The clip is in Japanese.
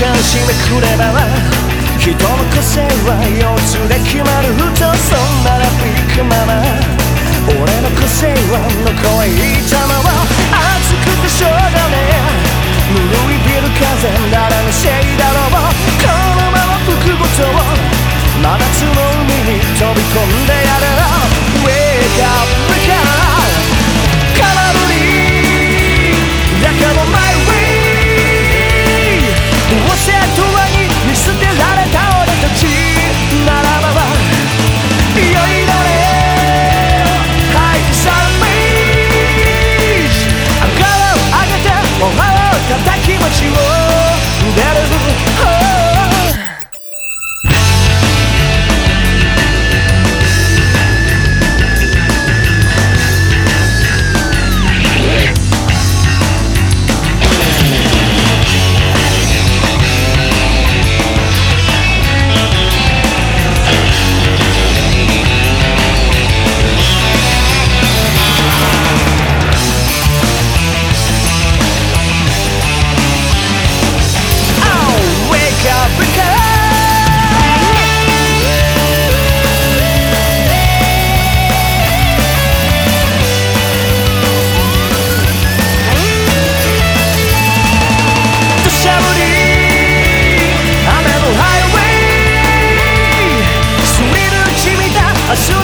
間しめくれば人の個性は様子で決まるとそんなラピックママ。俺の個性はの声いたは I should